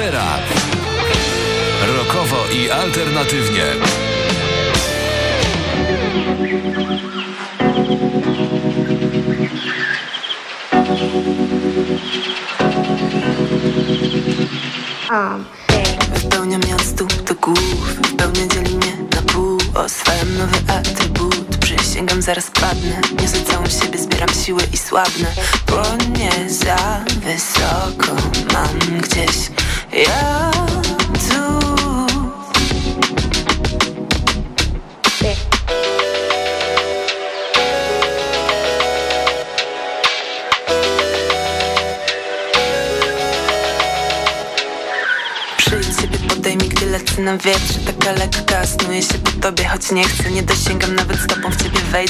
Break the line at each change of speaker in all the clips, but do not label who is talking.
Afera.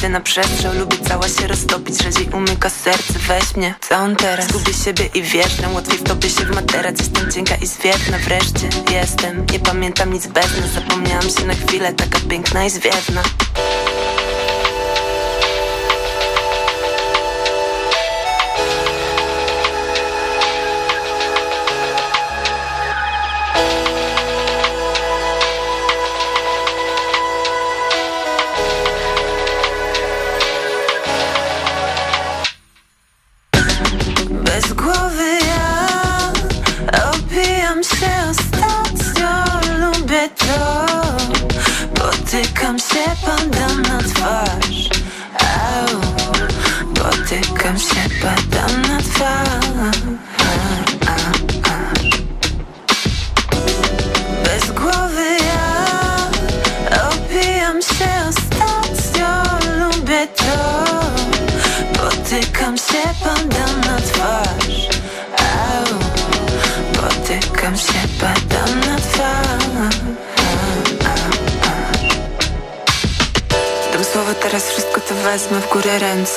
Na przestrzał Lubię cała się roztopić, rzadziej umyka serce Weź mnie, co on teraz? Zgubię siebie i wierzę, łatwiej wtopię się w materac. Jestem cienka i zwiewna, wreszcie jestem. Nie pamiętam nic bez nas, zapomniałam się na chwilę Taka piękna i zwiewna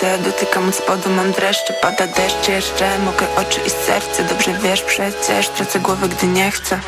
się Dotykam od spodu, mam dreszcze Pada deszcz jeszcze, mokre oczy i serce. Dobrze wiesz przecież, tracę głowę, gdy nie chcę.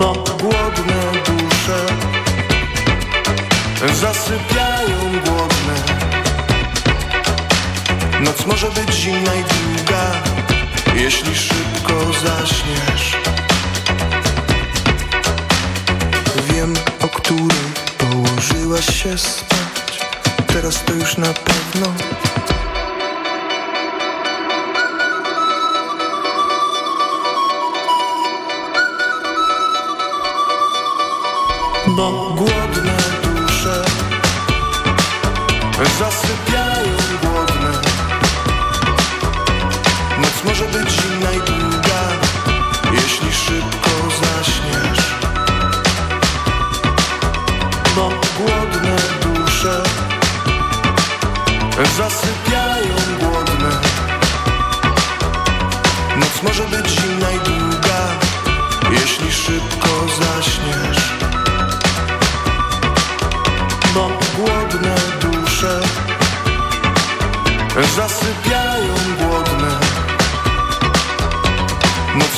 bo głodne dusze zasypiają głodne. Noc może być zimna i długa, jeśli szybko zaśniesz.
Wiem, o którym położyłaś
się spać, teraz to już na pewno bo głodne dusze zasypiają głodne. Noc może być zimna i długa, jeśli szybko zaśniesz, bo głodne dusze zasypiają głodne.
Noc może być zimna
i długa, jeśli szybko zaśniesz.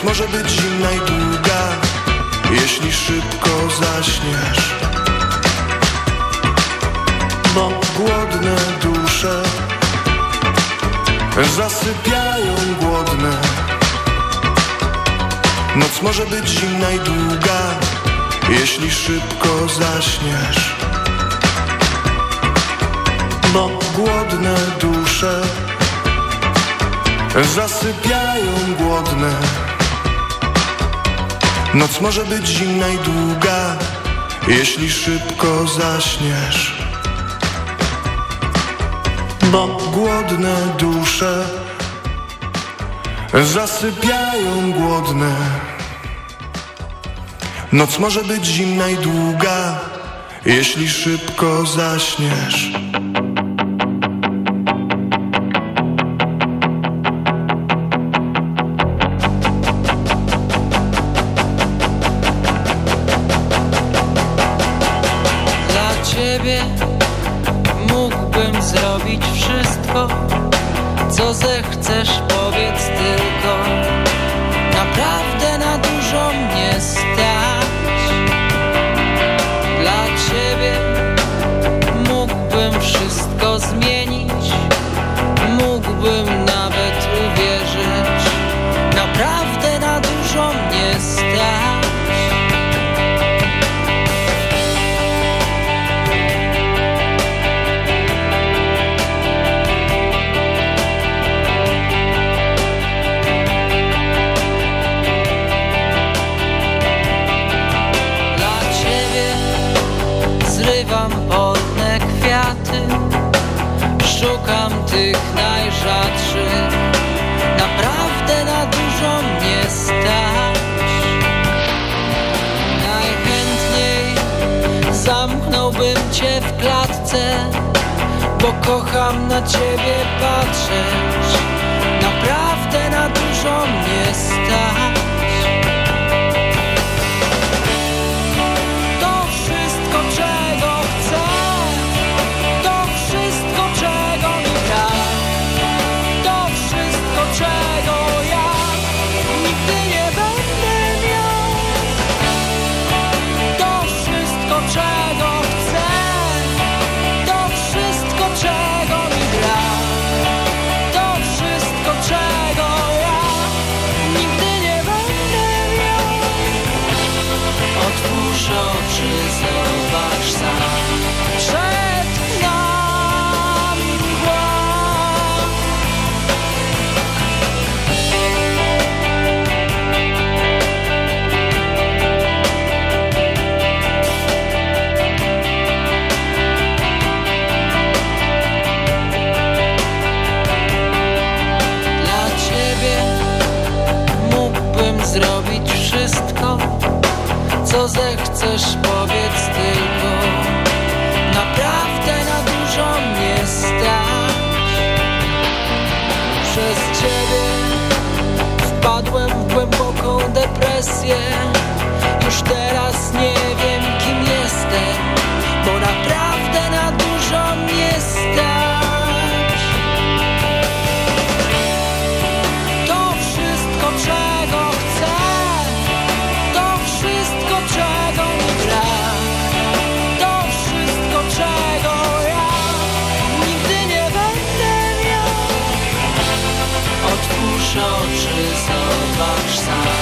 noc może być zimna i długa Jeśli szybko zaśniesz. Bo głodne dusze Zasypiają głodne. Noc może być zimna i długa Jeśli szybko zaśniesz. Bo głodne dusze Zasypiają głodne. Noc może być zimna i długa, jeśli szybko zaśniesz. Bo głodne dusze zasypiają głodne. Noc może być zimna i długa, jeśli szybko zaśniesz. Zechcesz cię
w klatce Bo kocham na ciebie patrzeć. Naprawdę na dużo mnie stać co zechcesz, powiedz tylko. Naprawdę na dużo mnie stać. Przez ciebie wpadłem w głęboką depresję. Już teraz nie wiem kim jestem Bo naprawdę na dużo mnie oczy zobacz sam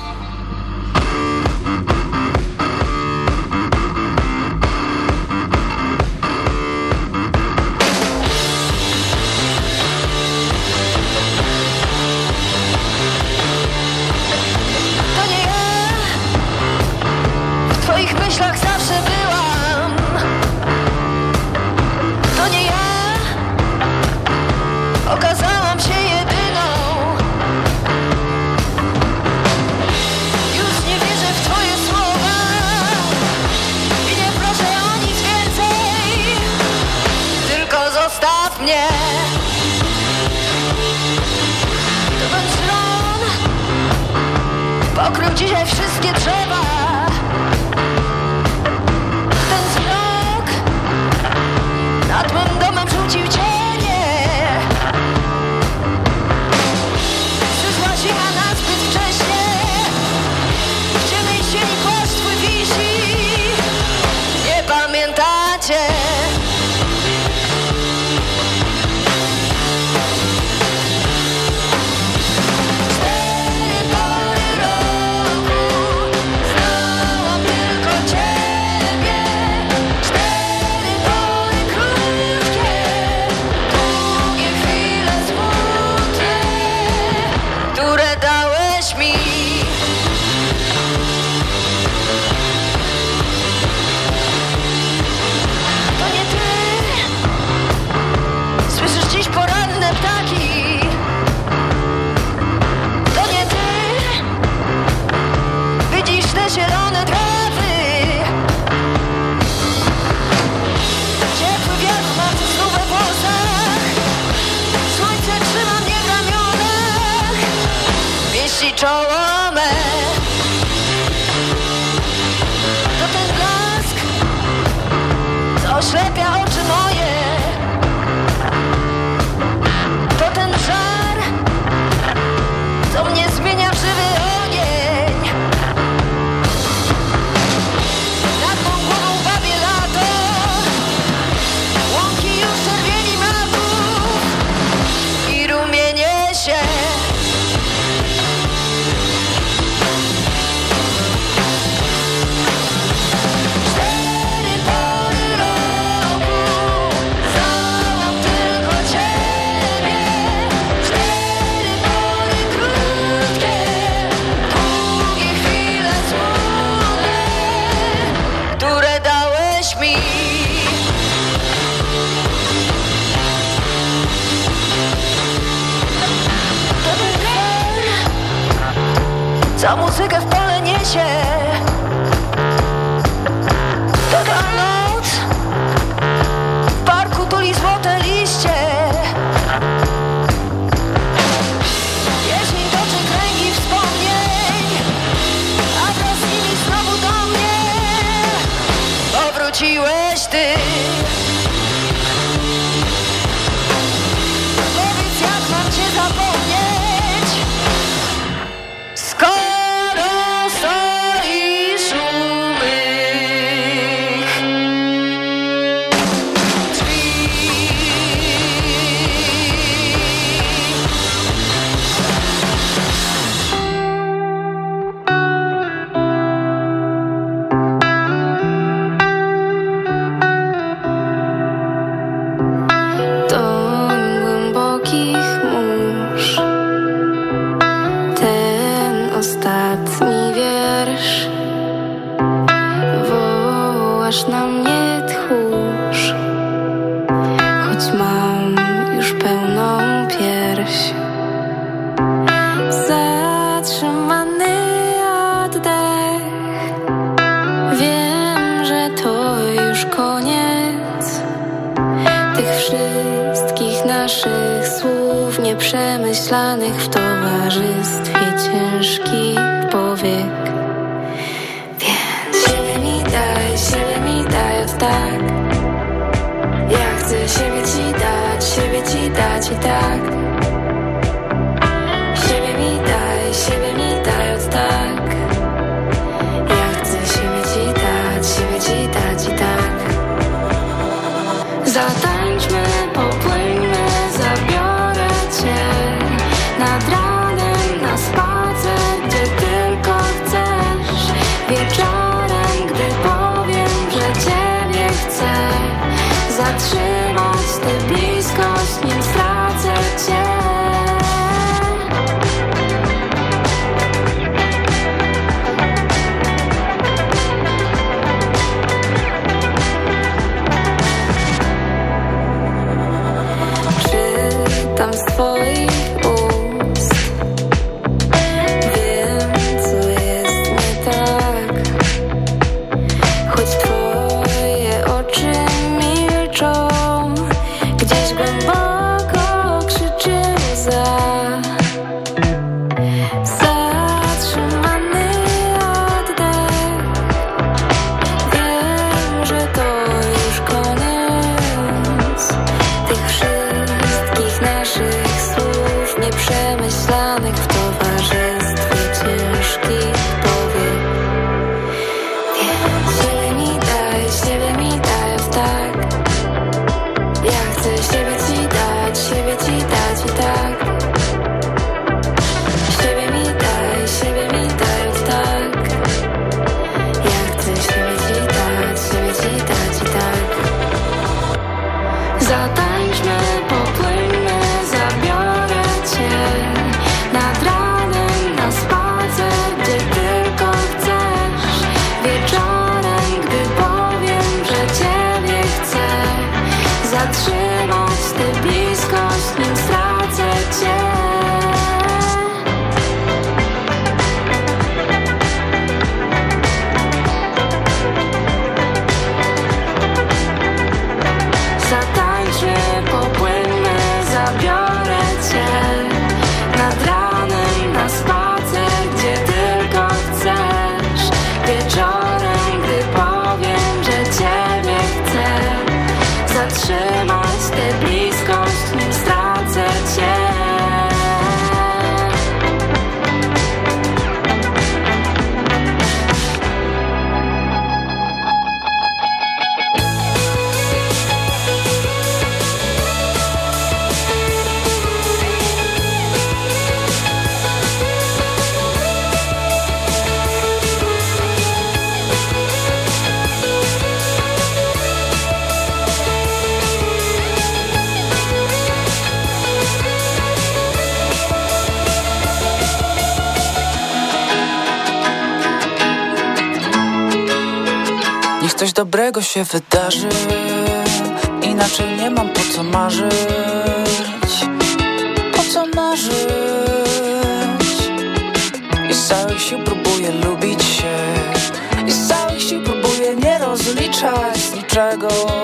I czoło Muzykę w pole
niesie dobrego się wydarzy. Inaczej nie mam po co marzyć. Po co marzyć? I z całych sił próbuję lubić się. I z całych sił próbuję nie rozliczać z niczego.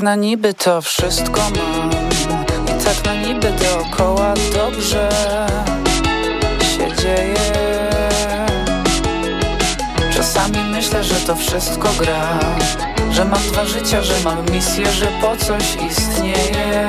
tak na niby to wszystko mam. I tak na niby dookoła dobrze się dzieje. Czasami myślę, że to wszystko gra. Że mam dwa życia, że mam misję, że po coś istnieje.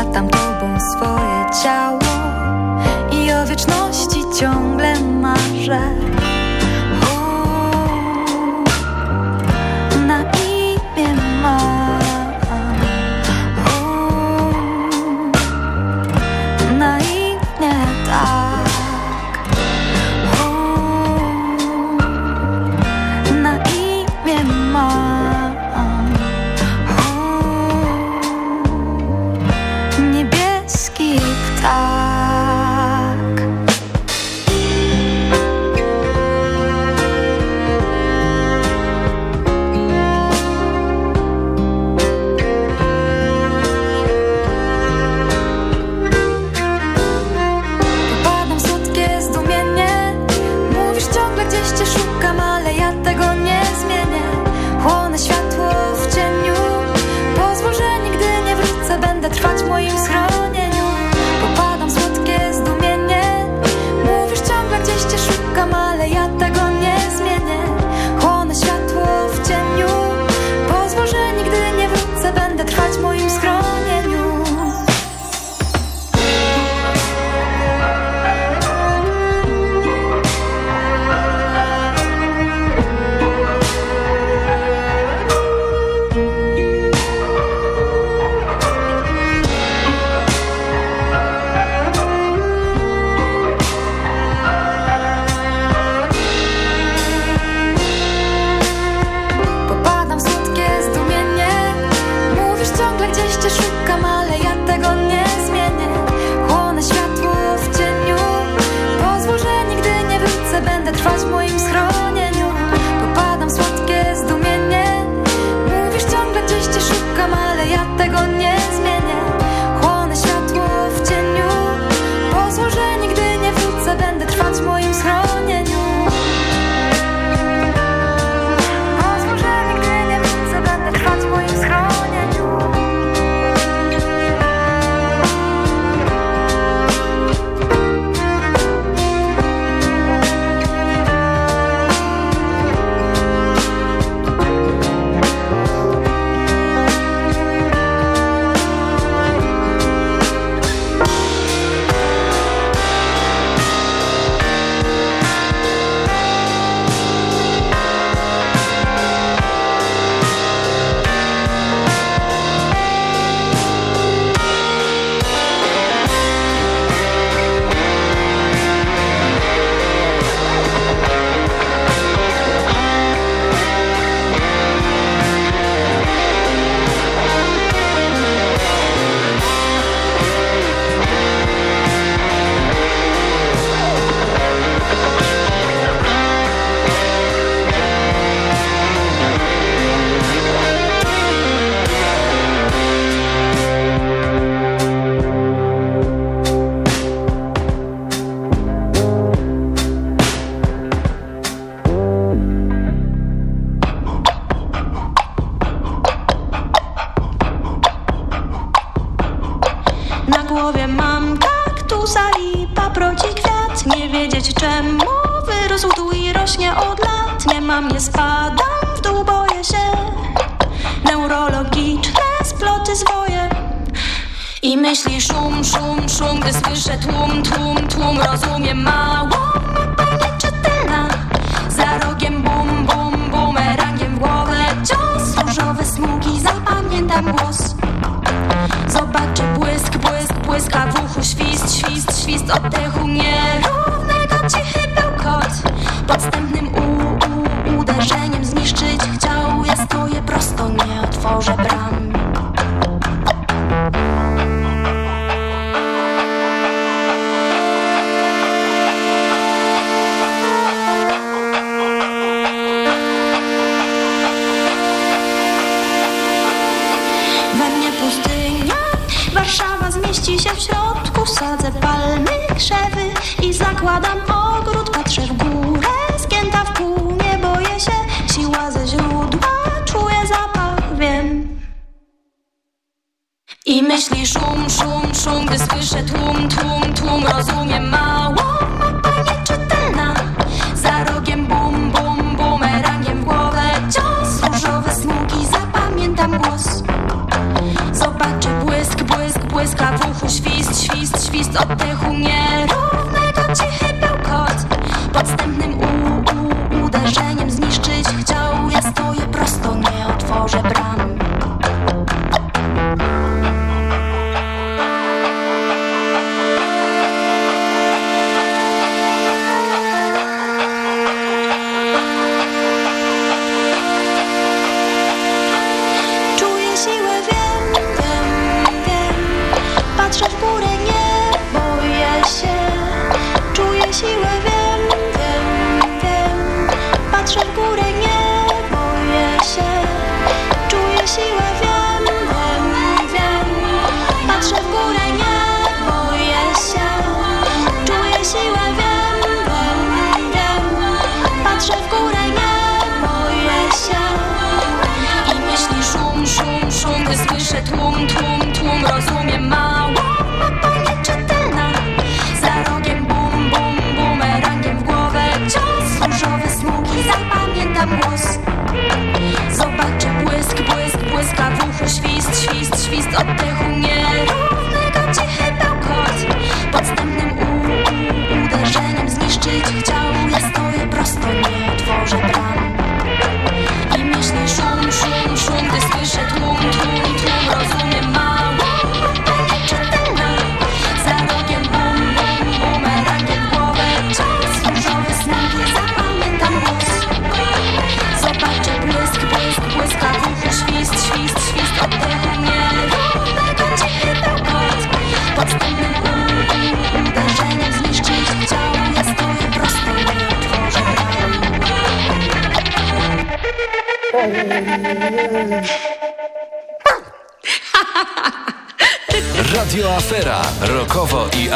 Oplatam tobą swoje ciało I o wieczności ciągle marzę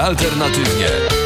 alternatywnie.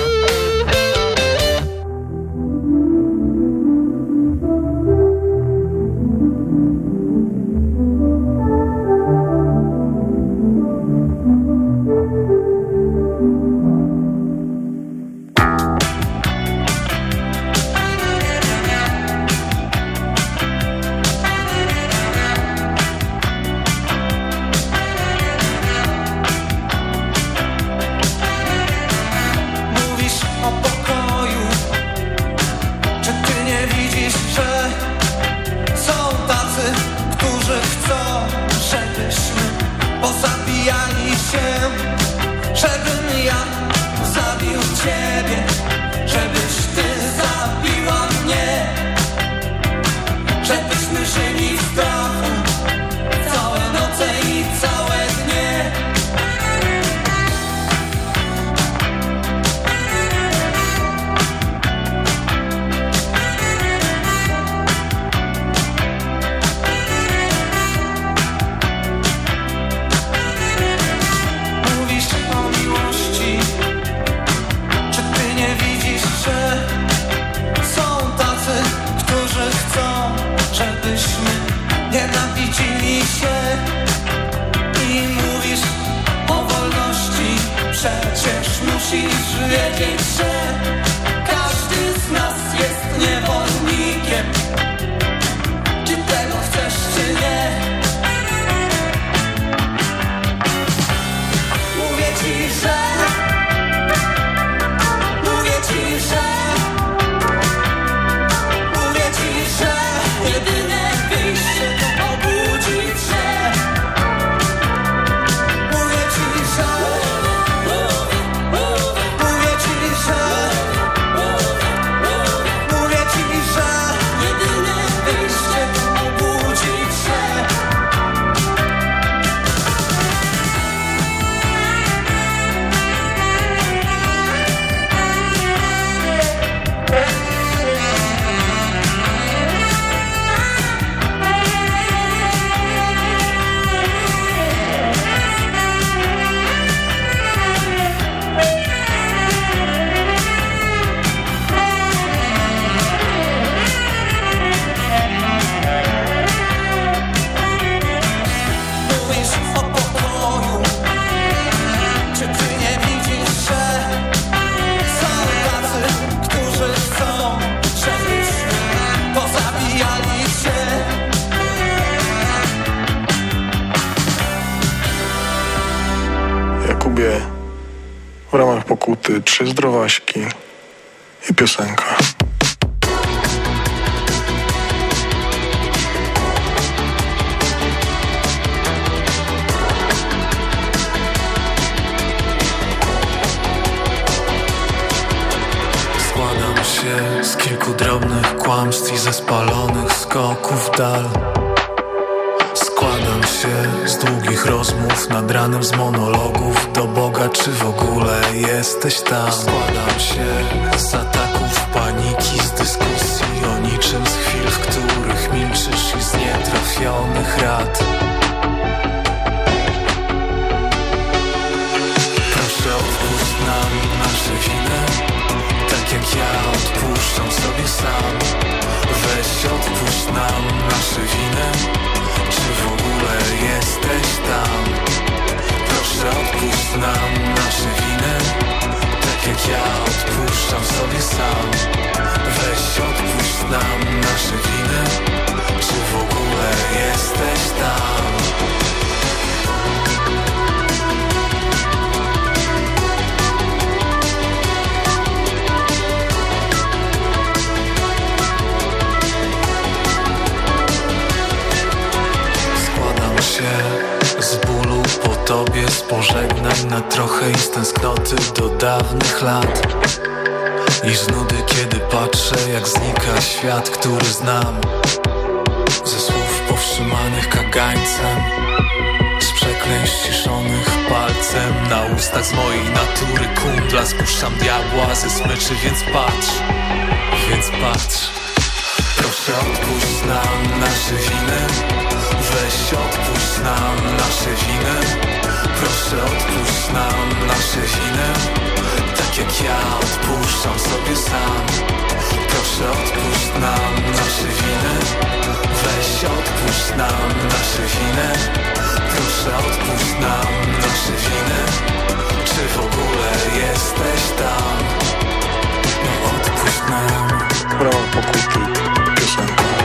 Nam nasze winy. Tak jak ja odpuszczam sobie sam. Weź odpuść nam nasze winy. Czy w ogóle jesteś tam? Pożegnań na trochę i z tęsknoty do dawnych lat. I z nudy, kiedy patrzę, jak znika świat, który znam. Ze słów powstrzymanych kagańcem, z przekleństw ciszonych palcem na ustach z mojej natury kundla spuszczam diabła ze smyczy, więc patrz, więc patrz. Proszę odpuść nam nasze winy Weź odpuść nam nasze winy Proszę odpuść nam nasze winy. Tak jak ja odpuszczam sobie sam. Proszę odpuść nam nasze winy. Weź odpuść nam nasze winy. Proszę odpuść nam nasze winy. Czy w ogóle jesteś tam? No odpuść nam.
Ramach pokuty piosenka.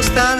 costan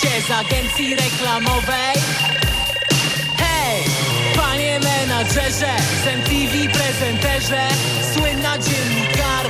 cię z agencji reklamowej. Hej, panie menadżerze,
z MTV prezenterze Słynna dziennikarka.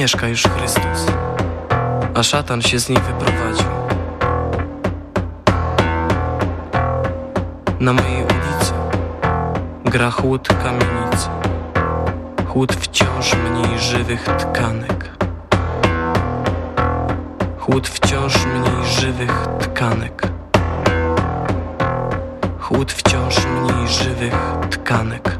Mieszka już Chrystus, a szatan się z niej wyprowadził. Na mojej ulicy gra chłód kamienicy, chłód wciąż mniej żywych tkanek. Chłód wciąż mniej żywych tkanek. Chłód wciąż mniej żywych tkanek.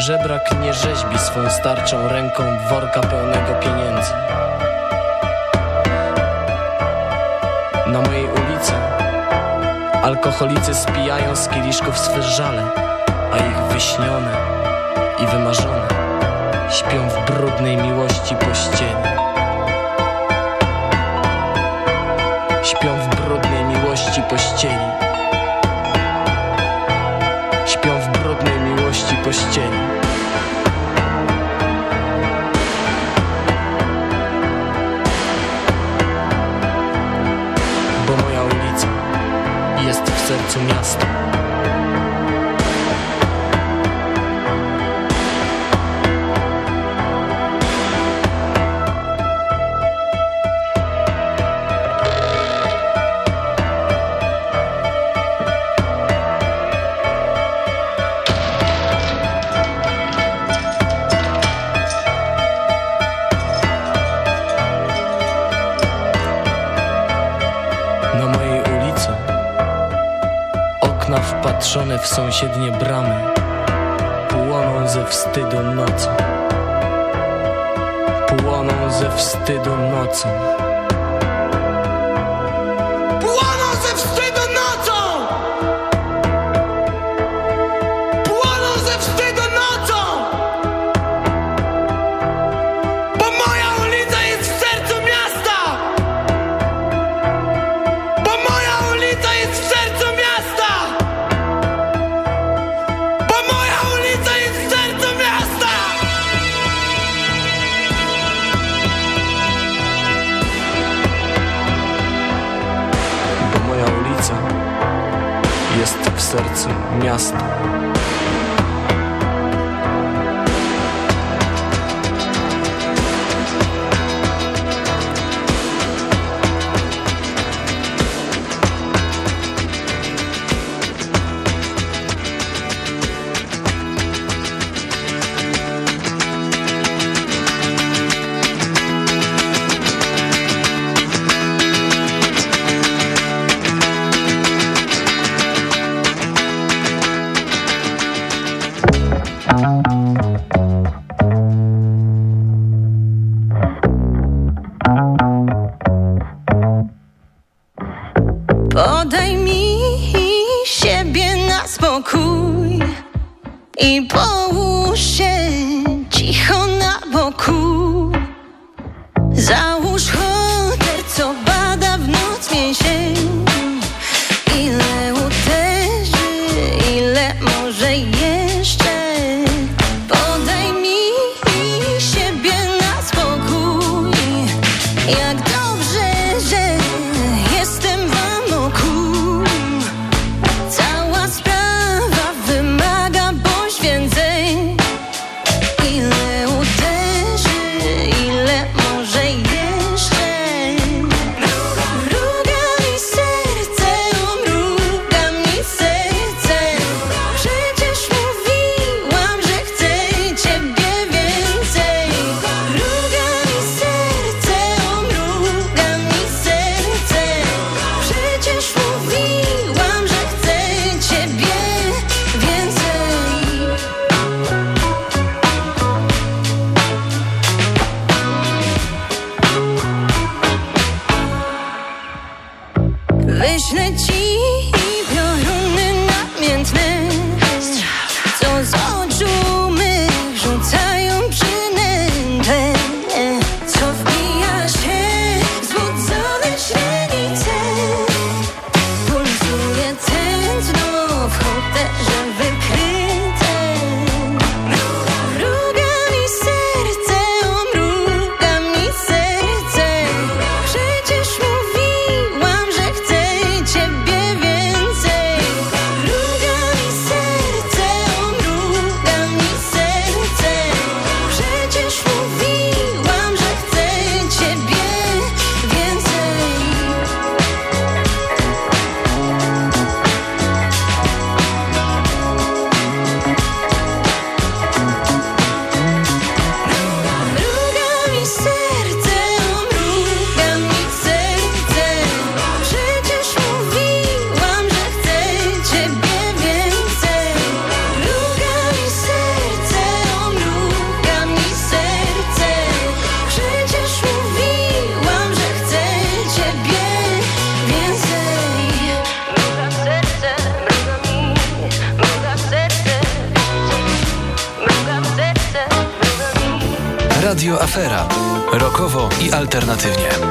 Żebrak nie rzeźbi swą starczą ręką worka pełnego pieniędzy. Na mojej ulicy alkoholicy spijają z kieliszków swe żale, a ich wyśnione i wymarzone śpią w brudnej miłości pościeli. Śpią w brudnej miłości pościeli. Śpią w brudnej miłości pościeli. sercu miasta.
Zapatrzone w sąsiednie bramy Płoną ze wstydu nocą. Płoną ze wstydu nocą
share. i alternatywnie.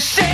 shit.